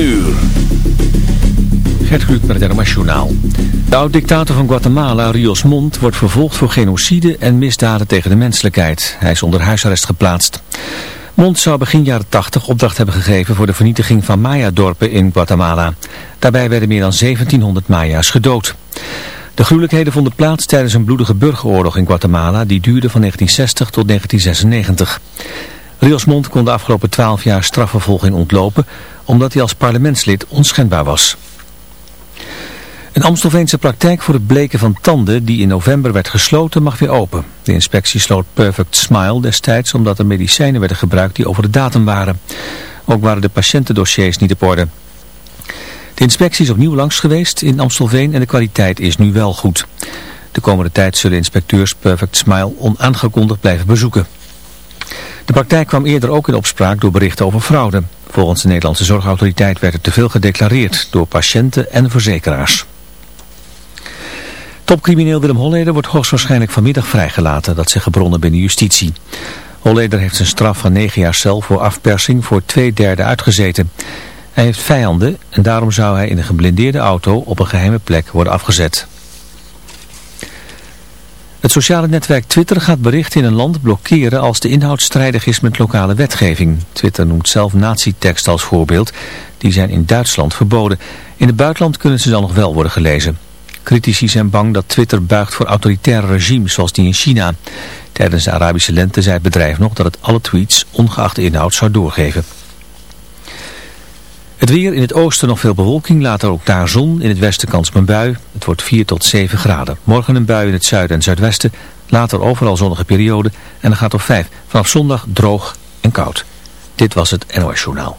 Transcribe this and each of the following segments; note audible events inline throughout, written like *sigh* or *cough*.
uur. Gert met het NOS. De oud-dictator van Guatemala, Rios Montt, wordt vervolgd voor genocide en misdaden tegen de menselijkheid. Hij is onder huisarrest geplaatst. Montt zou begin jaren 80 opdracht hebben gegeven voor de vernietiging van Maya-dorpen in Guatemala. Daarbij werden meer dan 1700 Maya's gedood. De gruwelijkheden vonden plaats tijdens een bloedige burgeroorlog in Guatemala die duurde van 1960 tot 1996. Rios Montt kon de afgelopen 12 jaar strafvervolging ontlopen omdat hij als parlementslid onschendbaar was. Een Amstelveense praktijk voor het bleken van tanden die in november werd gesloten mag weer open. De inspectie sloot Perfect Smile destijds omdat er medicijnen werden gebruikt die over de datum waren. Ook waren de patiëntendossiers niet op orde. De inspectie is opnieuw langs geweest in Amstelveen en de kwaliteit is nu wel goed. De komende tijd zullen inspecteurs Perfect Smile onaangekondigd blijven bezoeken. De praktijk kwam eerder ook in opspraak door berichten over fraude. Volgens de Nederlandse Zorgautoriteit werd er te veel gedeclareerd door patiënten en verzekeraars. Topcrimineel Willem Holleder wordt hoogstwaarschijnlijk vanmiddag vrijgelaten, dat zeggen bronnen binnen justitie. Holleder heeft zijn straf van 9 jaar cel voor afpersing voor twee derde uitgezeten. Hij heeft vijanden en daarom zou hij in een geblindeerde auto op een geheime plek worden afgezet. Het sociale netwerk Twitter gaat berichten in een land blokkeren als de inhoud strijdig is met lokale wetgeving. Twitter noemt zelf nazi-tekst als voorbeeld. Die zijn in Duitsland verboden. In het buitenland kunnen ze dan nog wel worden gelezen. Critici zijn bang dat Twitter buigt voor autoritaire regimes zoals die in China. Tijdens de Arabische lente zei het bedrijf nog dat het alle tweets ongeacht de inhoud zou doorgeven. Het weer in het oosten nog veel bewolking, later ook daar zon. In het westen kans op een bui. Het wordt 4 tot 7 graden. Morgen een bui in het zuiden en zuidwesten. Later overal zonnige periode. En dan gaat op 5. Vanaf zondag droog en koud. Dit was het NOS Journaal.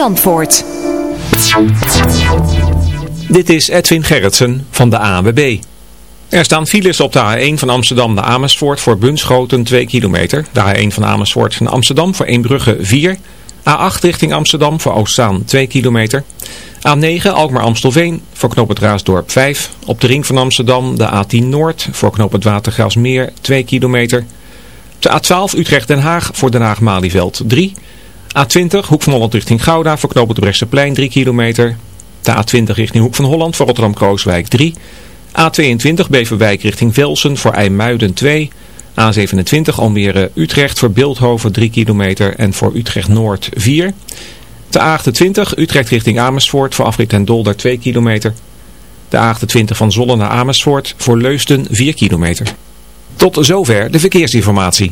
Dit is Edwin Gerritsen van de ANWB. Er staan files op de A1 van Amsterdam naar Amersfoort voor Bunschoten 2 kilometer. De A1 van Amersfoort naar Amsterdam voor Eembrugge 4. A8 richting Amsterdam voor Oostzaan 2 kilometer. A9 Alkmaar-Amstelveen voor knoop het Raasdorp 5. Op de ring van Amsterdam de A10 Noord voor knoop het Watergraafsmeer 2 kilometer. De A12 Utrecht-Den Haag voor Den Haag-Malieveld 3 A20 Hoek van Holland richting Gouda voor knooppunt Brechtseplein 3 kilometer. De A20 richting Hoek van Holland voor Rotterdam-Krooswijk 3. A22 Beverwijk richting Velsen voor IJmuiden 2. A27 Almere Utrecht voor Beeldhoven 3 kilometer en voor Utrecht Noord 4. De A28 Utrecht richting Amersfoort voor Afrit en Dolder 2 kilometer. De A28 van Zollen naar Amersfoort voor Leusden 4 kilometer. Tot zover de verkeersinformatie.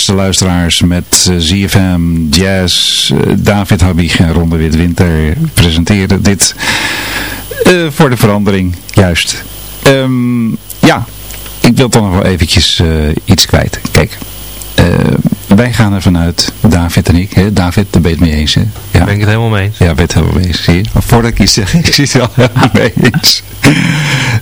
Beste luisteraars, met uh, ZFM Jazz. David Habig en Ronde Witwinter presenteren dit voor de verandering, juist. Um, ja, ik wil toch nog wel eventjes iets kwijt. Kijk, wij gaan ervan uit, David en ik, hè? David, daar ben je het mee eens, hè? Ja. Ben ik het helemaal mee eens. Ja, ben het helemaal mee eens, zie je? Maar voordat ik iets zeg, *laughs* ik zie het wel helemaal *laughs* mee eens.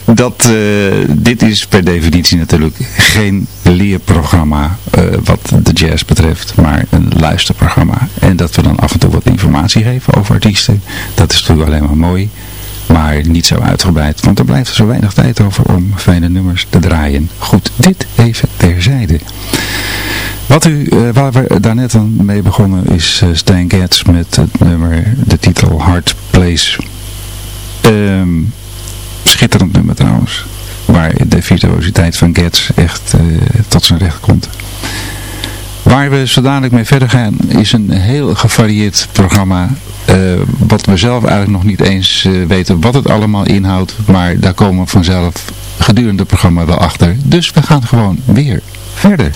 Dat, uh, dit is per definitie natuurlijk geen leerprogramma uh, wat de jazz betreft, maar een luisterprogramma. En dat we dan af en toe wat informatie geven over artiesten, dat is natuurlijk alleen maar mooi. Maar niet zo uitgebreid, want er blijft zo weinig tijd over om fijne nummers te draaien. Goed, dit even terzijde. Wat u, uh, waar we daarnet aan mee begonnen is uh, Stan Getz met het nummer, de titel Hard Place. Um, schitterend nummer trouwens. Waar de virtuositeit van Getz echt uh, tot zijn recht komt. Waar we zo dadelijk mee verder gaan is een heel gevarieerd programma. Uh, wat we zelf eigenlijk nog niet eens uh, weten wat het allemaal inhoudt. Maar daar komen we vanzelf gedurende het programma wel achter. Dus we gaan gewoon weer verder.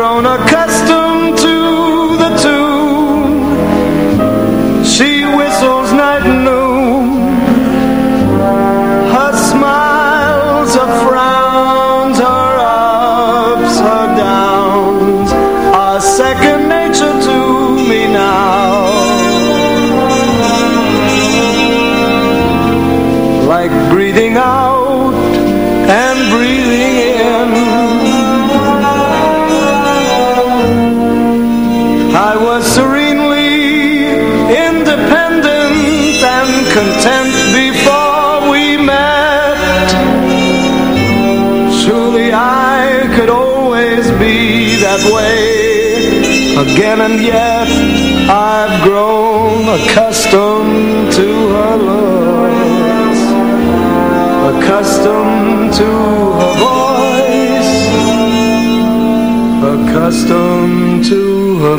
Whistles night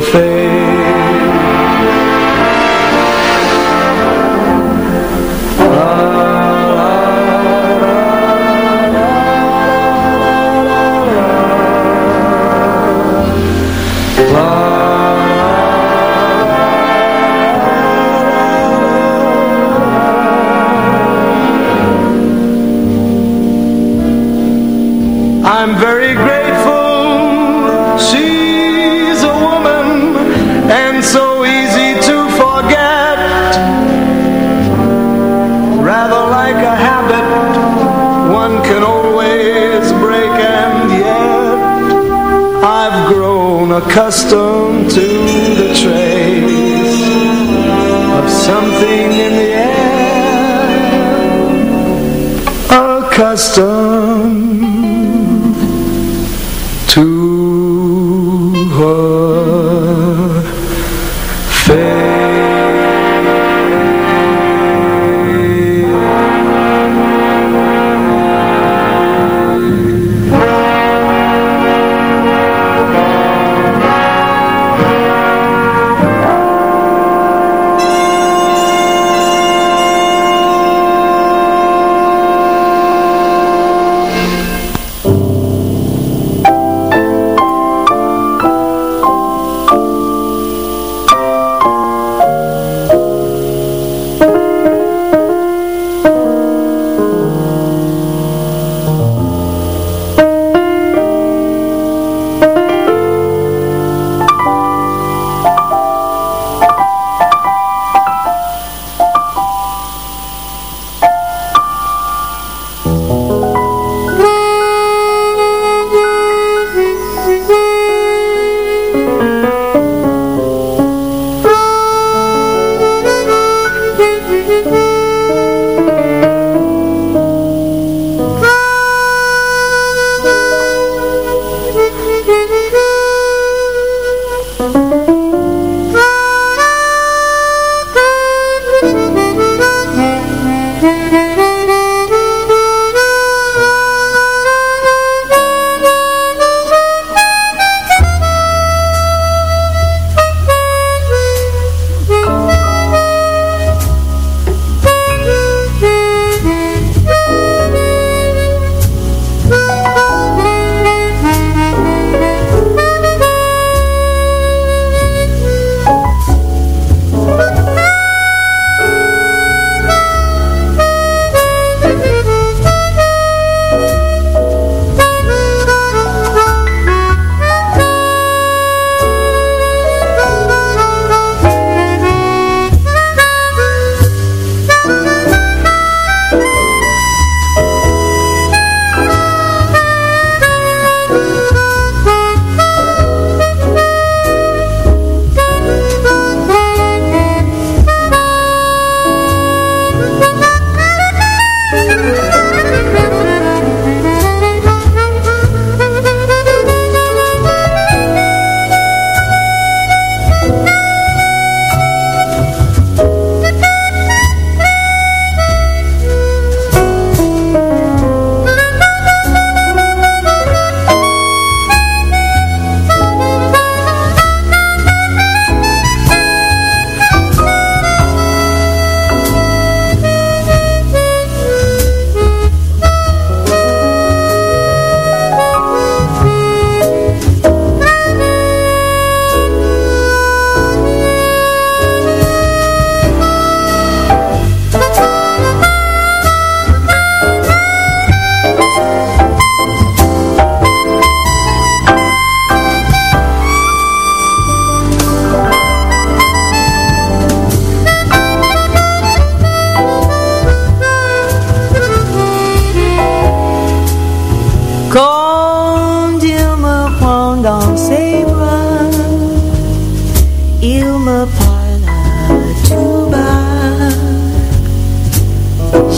faith grown accustomed to the trace of something in the air. Accustomed.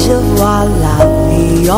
je vois la vie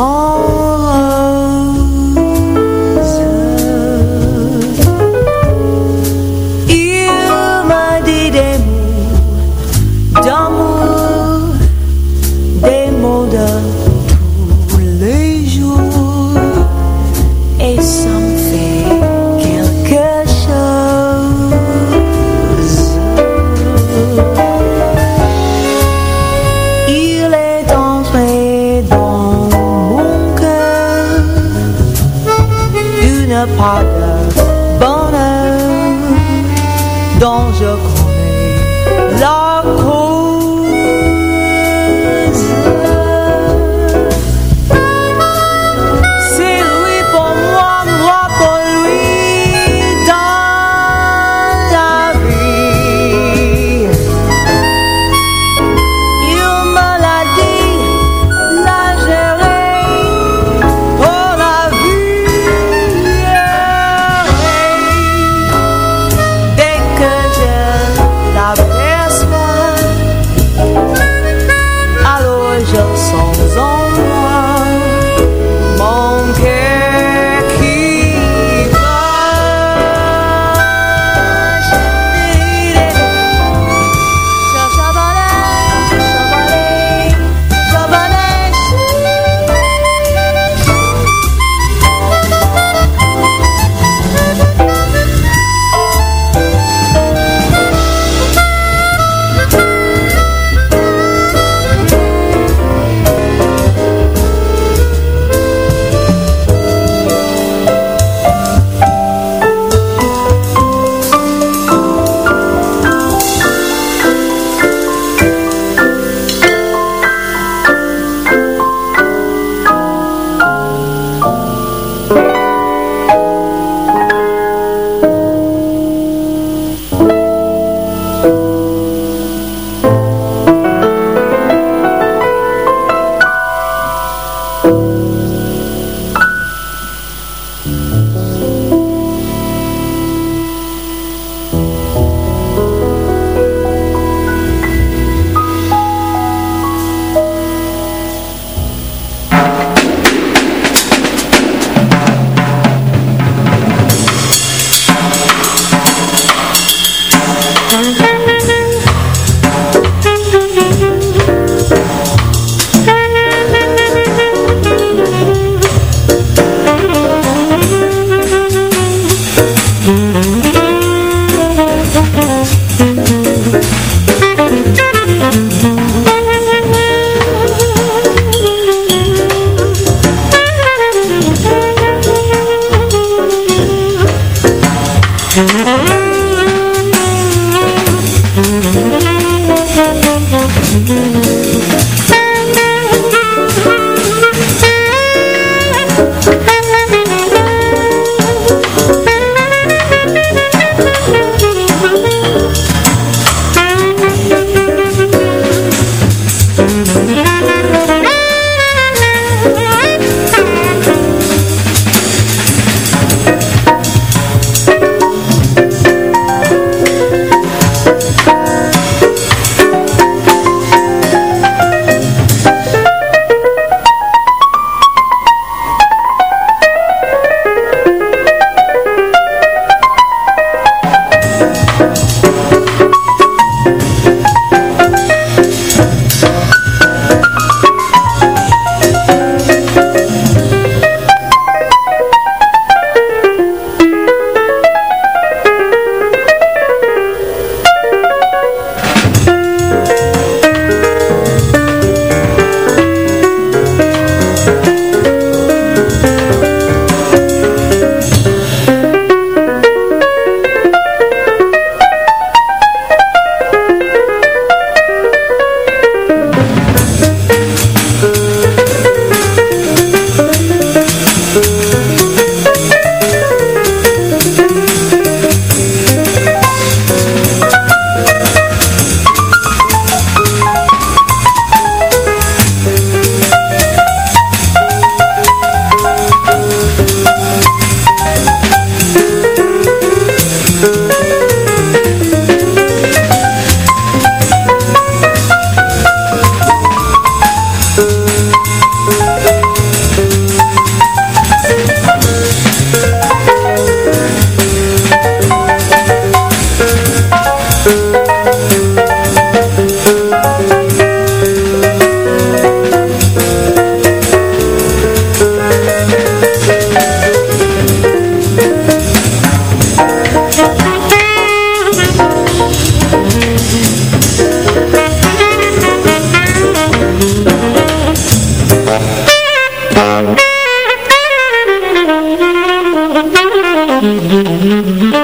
En Bill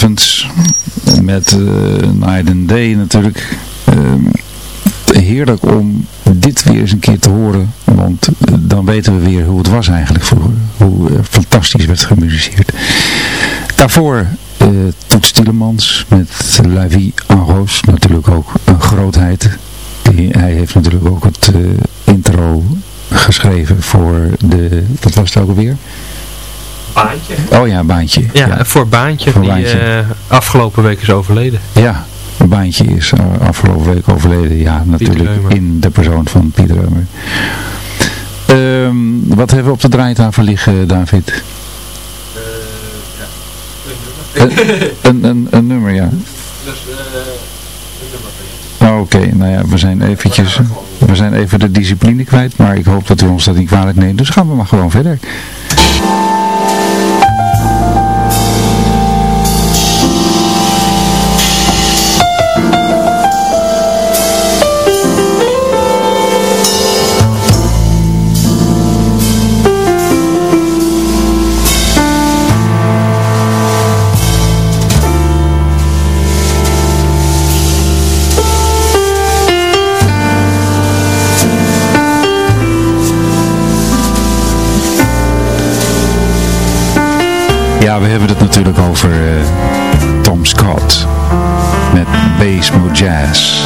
Evans met uh, Night and Day natuurlijk. Uh, heerlijk om dit weer eens een keer te horen, want dan weten we weer hoe het was eigenlijk vroeger. Hoe fantastisch werd gemusiceerd. Daarvoor uh, Toets met La Vie en Rose, natuurlijk ook een grootheid. Hij heeft natuurlijk ook het intro geschreven voor de, wat was het ook alweer? Baantje. Oh ja, Baantje. Ja, ja. voor Baantje, voor die baantje. Uh, afgelopen week is overleden. Ja, Baantje is uh, afgelopen week overleden. Ja, natuurlijk in de persoon van Pieter Reumer. Um, wat hebben we op de draaitafel liggen, David? Uh, ja. een, een, een, nummer, ja. Dus, Oké, okay, nou ja, we zijn eventjes, we zijn even de discipline kwijt, maar ik hoop dat u ons dat niet kwalijk neemt. Dus gaan we maar gewoon verder. Ja, we hebben het natuurlijk over uh, Tom Scott met Bass Jazz.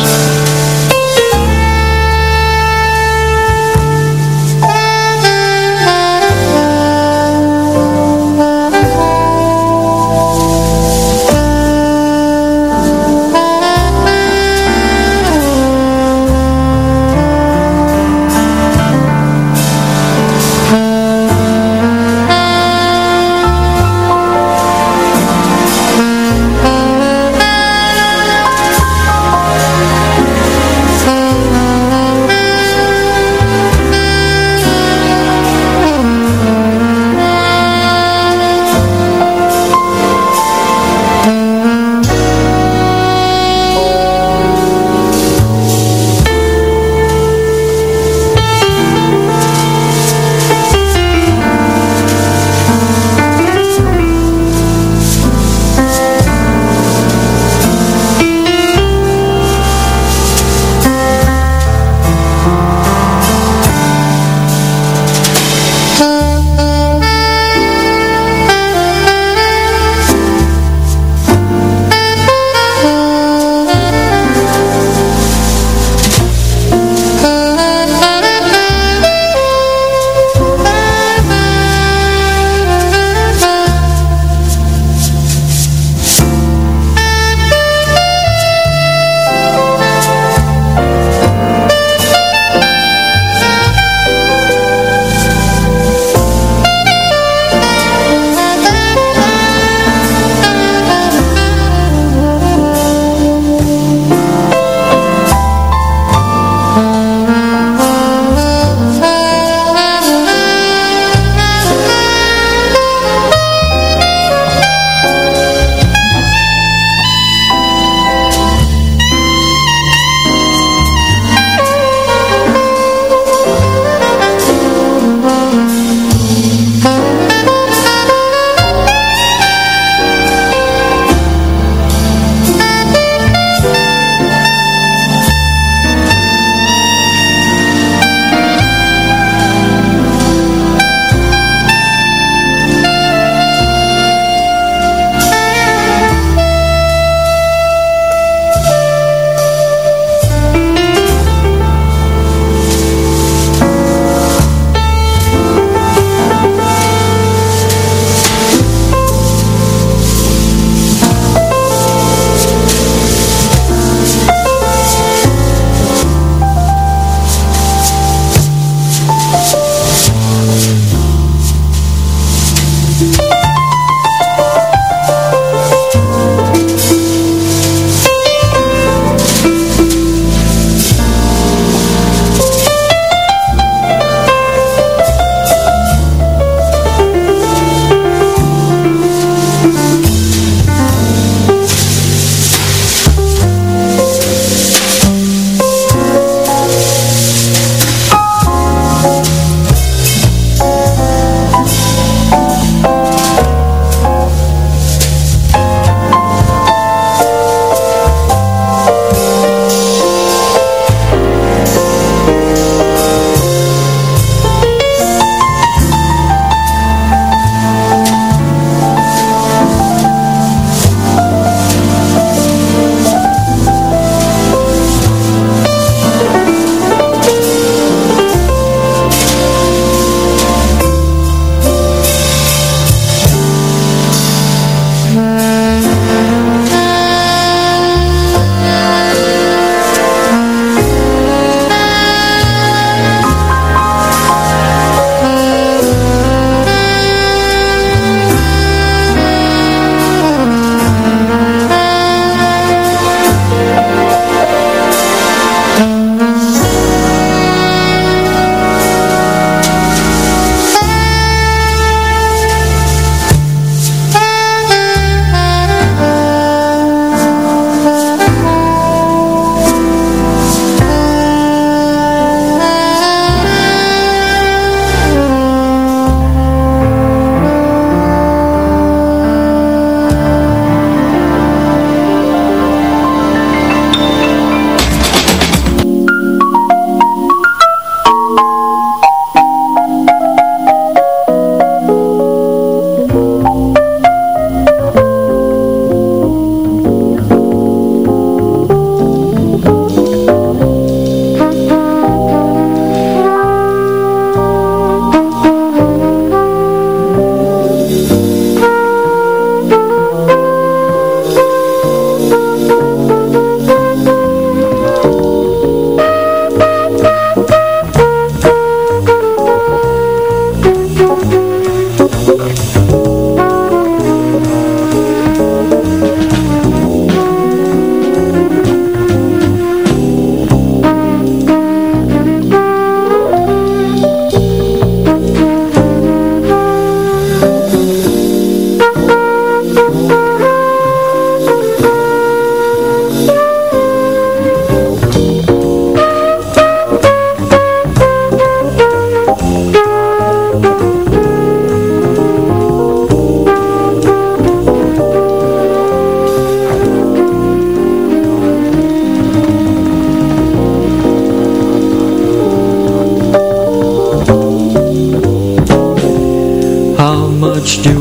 much to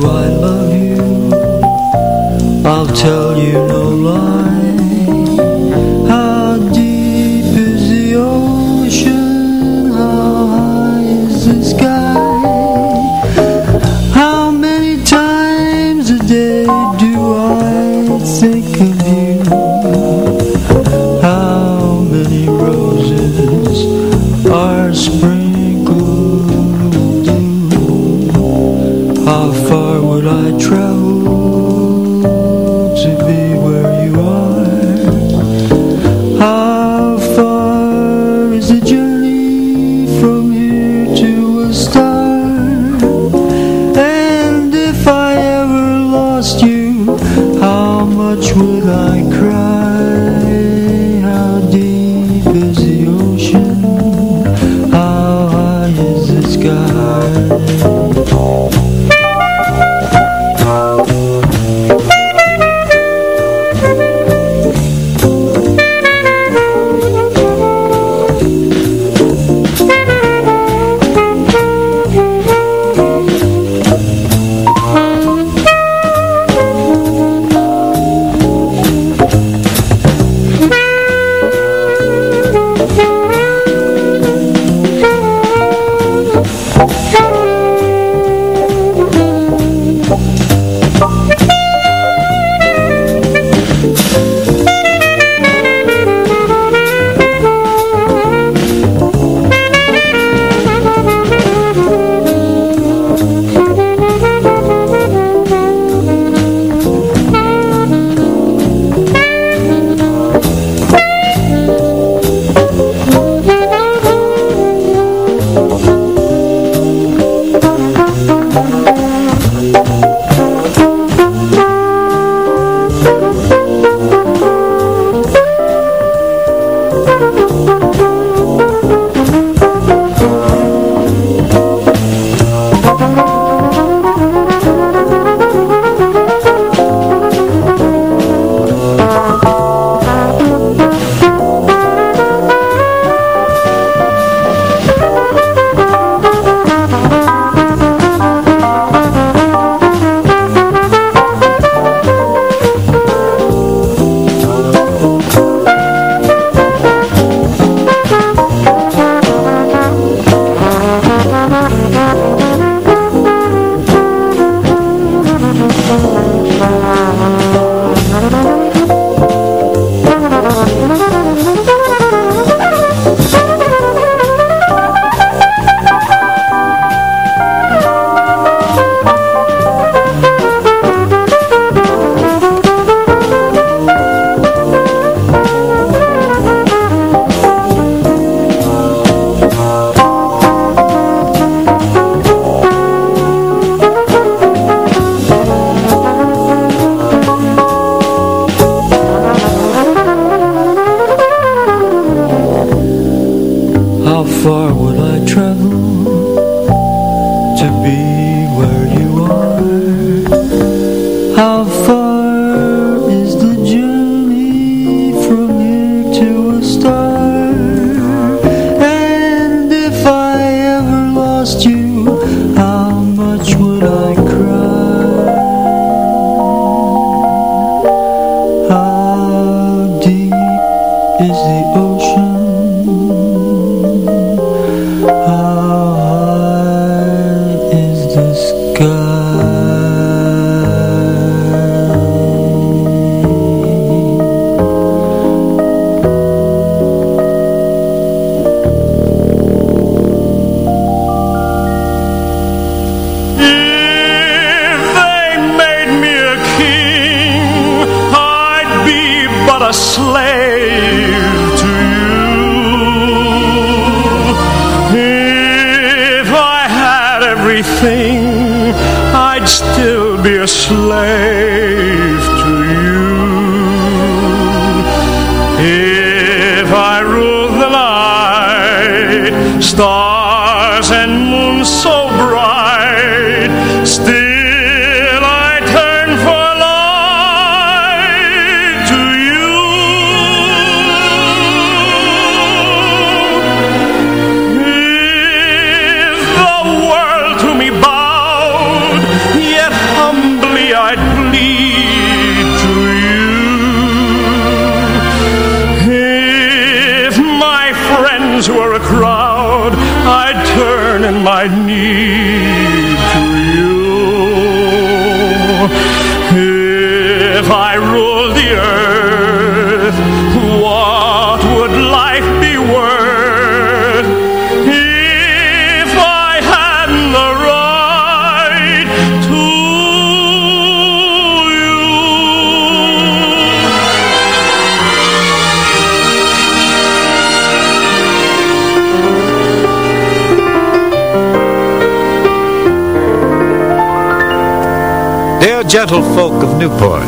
gentlefolk of Newport.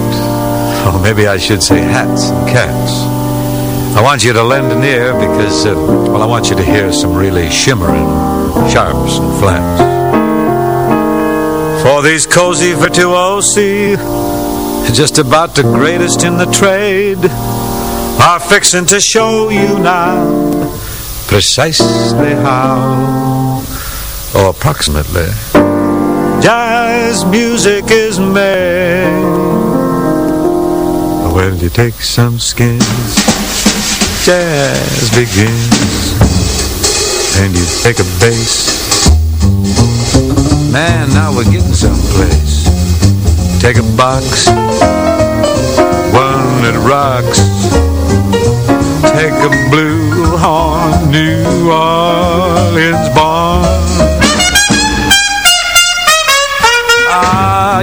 Or maybe I should say hats and cats. I want you to lend an ear because, uh, well, I want you to hear some really shimmering sharps and flats. For these cozy virtuosi, just about the greatest in the trade, are fixing to show you now precisely how, or approximately jazz music is made. When you take some skins. Jazz begins. And you take a bass. Man, now we're getting someplace. Take a box. One that rocks. Take a blue horn. New Orleans barn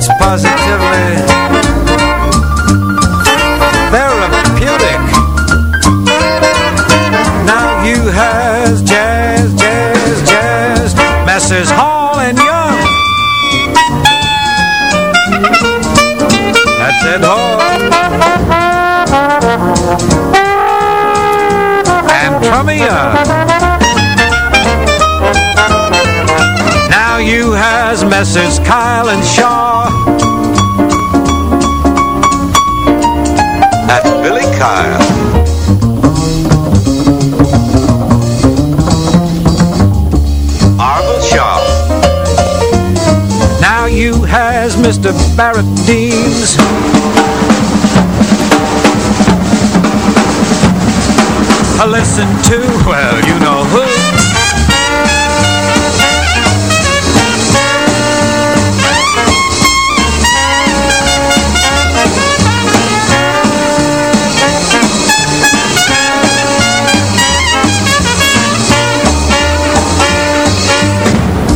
that's positively therapeutic. Now you has jazz, jazz, jazz, Messrs. Hall and Young. That's it, Hall. And Trummy Young. you has Messrs. Kyle and Shaw. Kyle. You has Mr. Barrett Deems. Listen to, well, you know who.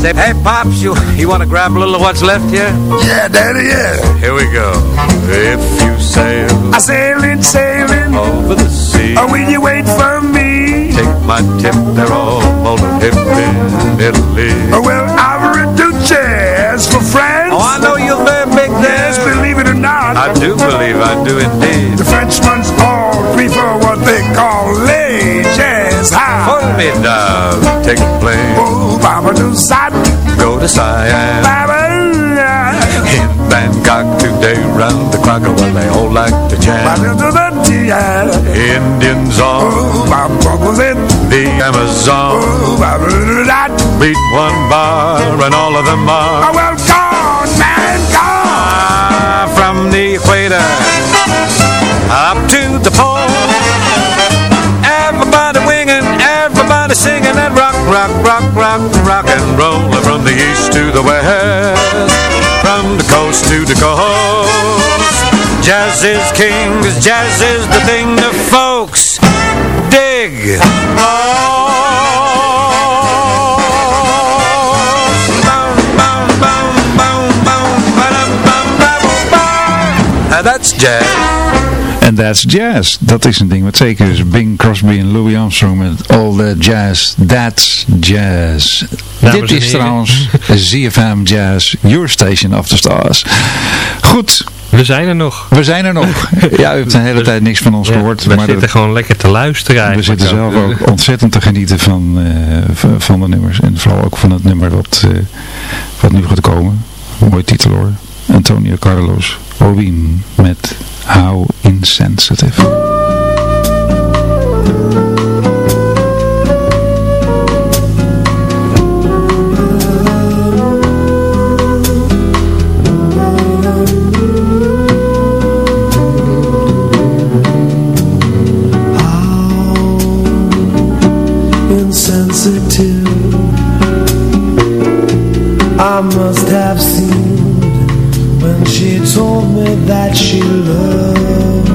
Say, hey, Pops, you, you want to grab a little of what's left here? Yeah, Daddy, yeah. Here we go. If you sail... I sailing, sailing. Over the sea. Or will you wait for me? Take my tip, they're all molded hip in Italy. Oh, well, I've duchess for France. Oh, I know you're very big there. Yes, believe it or not. I do believe, I do indeed. The Frenchman's all prefer what they call les jazz. army dove, take a plane. Oh, Baba to Siam. To Siam. Baba, In Bangkok today, round the clock, well, they all like to jam. Indians on the Amazon. That. Beat one bar and all of them are well, gone, man, gone. From the equator up to the pole. Everybody winging, everybody singing and rock, rock, rock, rock, rock from the east to the west, from the coast to the coast. Jazz is king, jazz is the thing the folks dig. And that's jazz. En that's jazz. Dat is een ding wat zeker is. Bing Crosby en Louis Armstrong met All That Jazz. That's jazz. Dames Dit is trouwens ZFM Jazz, Your Station of the Stars. Goed, We zijn er nog. we zijn er nog. *laughs* Ja, u hebt de hele tijd niks van ons Ja, gehoord. we maar zitten dat- gewoon lekker te luisteren we zitten zelf ook ontzettend te genieten van, eh, van de nummers. En vooral ook van het nummer wat, eh, wat nu gaat komen. Mooie titel hoor. Antonio Carlos Robin met How Insensitive. insensitive I must have seemed when she told me that she loved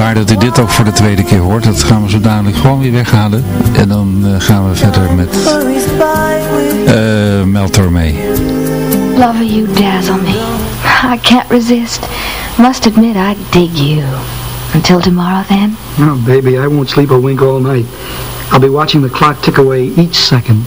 Vandaar dat u dit ook voor de tweede keer hoort. Dat gaan we zo dadelijk gewoon weer weghalen. En dan uh, gaan we verder met uh, Mel Tormé. Lover, you dazzle me. I can't resist. Must admit I dig you. Until tomorrow then? No, baby, I won't sleep a wink all night. I'll be watching the clock tick away each second.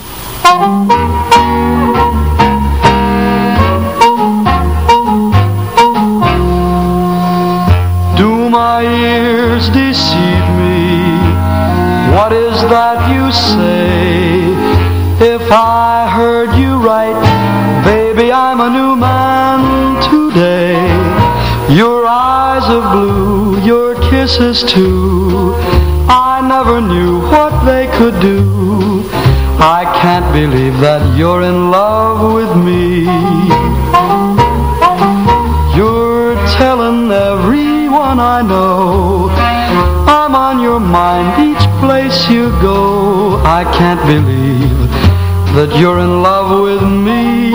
That you say If I heard you right Baby, I'm a new man today. Your eyes of blue, your kisses too. I never knew what they could do. I can't believe that you're in love with me. You're telling everyone I know. I'm on your mind place you go I can't believe that you're in love with me.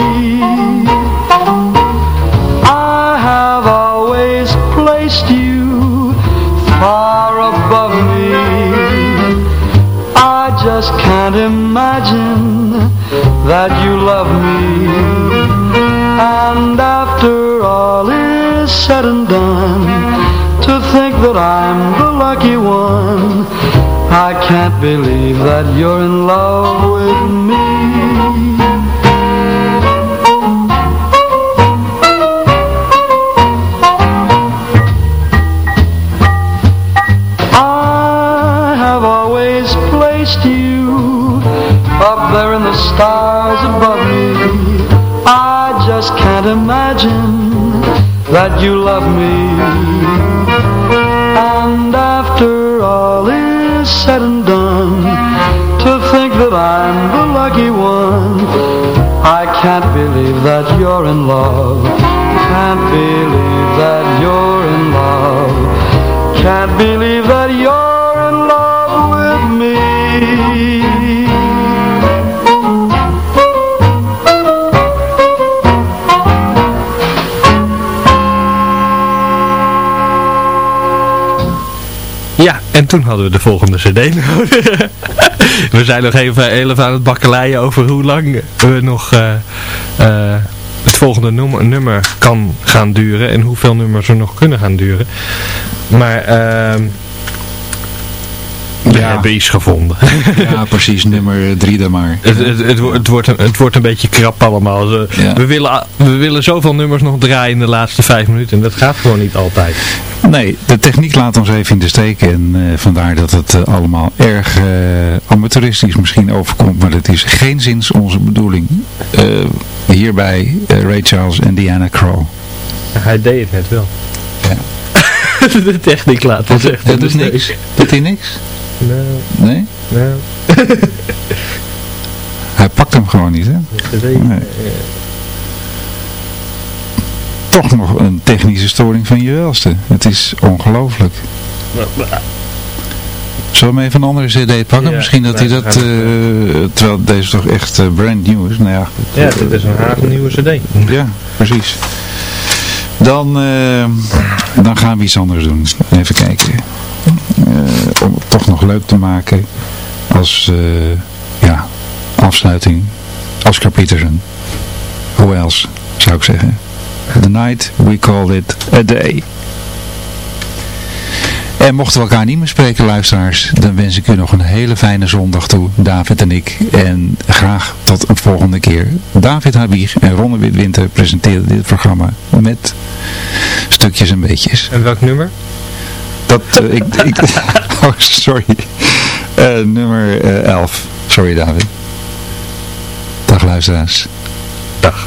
I have always placed you far above me. I just can't imagine that you love me. And after all is said and done to think that I'm the lucky one I can't believe that you're in love with me. I have always placed you Up there in the stars above me. I just can't imagine that you love me I'm the lucky one. I can't believe that you're in love. Can't believe that you're in love. Can't believe that you're in love with me. Ja, en toen hadden we de volgende cd. nodig. *laughs* we zijn nog even, even aan het bakkeleien over hoe lang we nog uh, uh, het volgende nummer, kan gaan duren. En hoeveel nummers er nog kunnen gaan duren. Maar... Uh, we ja. hebben iets gevonden. *laughs* ja, precies. Nummer drie dan maar. Het, het, het, het, wordt, een, het wordt een beetje krap allemaal. Ja. We, willen, we willen zoveel nummers nog draaien in de laatste vijf minuten. En dat gaat gewoon niet altijd. Nee, de techniek laat ons even in de steek. En uh, vandaar dat het uh, allemaal erg uh, amateuristisch misschien overkomt. Maar het is geen zins onze bedoeling. hierbij Ray Charles en Diana Crow. Hij deed het net wel. Ja. *laughs* de techniek laat ons echt Dat is niks. Dat is niks? Nee. Nee? Nee. *laughs* Hij pakt hem gewoon niet, hè? Nee. Toch nog een technische storing van je welste. Het is ongelooflijk. Zullen we hem even een andere cd pakken? Ja, Misschien dat hij dat, uh, terwijl deze toch echt uh, brand new is. Nou ja, ja, dit is een nieuwe cd. Ja, precies. Dan, uh, dan gaan we iets anders doen. Even kijken. Om het toch nog leuk te maken. Als ja, afsluiting. Oscar Peterson. Hoe else, zou ik zeggen. The night we call it a day. En mochten we elkaar niet meer spreken, luisteraars, dan wens ik u nog een hele fijne zondag toe, David en ik. En graag tot een volgende keer. David Habig en Ronne Witwinter presenteren dit programma met stukjes en beetjes. En welk nummer? Dat, uh, ik, ik, *laughs* oh, sorry. Uh, nummer uh, 11. Sorry, David. Dag, luisteraars. Dag.